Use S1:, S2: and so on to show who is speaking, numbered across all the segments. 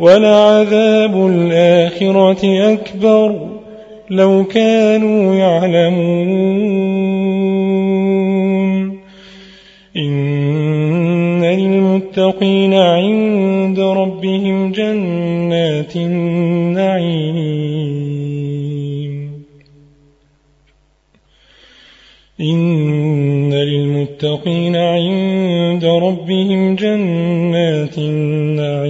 S1: ولعذاب الآخرة أكبر لو كانوا يعلمون. إن للمتقين عند ربهم جنات النعيم. إن للمتقين عند ربهم جنات النعيم.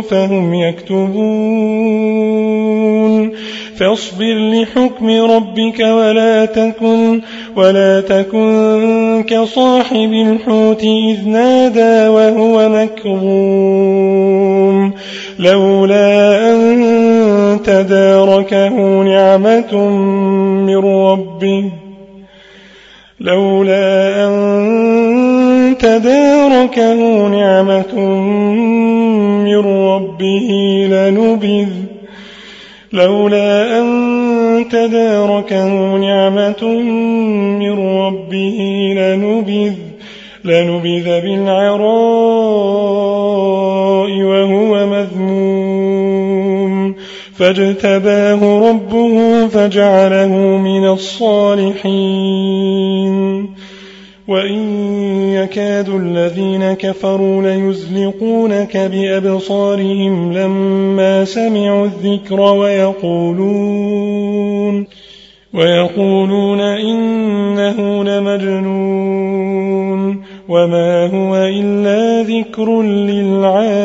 S1: فهم يكتبون. فاصبر لحكم ربك ولا تكن ولا تكن كصاحب الحوت إذ نادى وهو مكظوم. لولا أن تداركه نعمة من ربه. لولا أن تداركه نعمة من ربه لنبذ. لولا أن تداركه نعمة من ربه لنبذ. لنبذ بالعراء وهو مذموم. فاجتباه ربه فجعله من الصالحين. وإن يكاد الذين كفروا ليزلقونك بأبصارهم لما سمعوا الذكر ويقولون ويقولون إنه لمجنون وما هو إلا ذكر للعالمين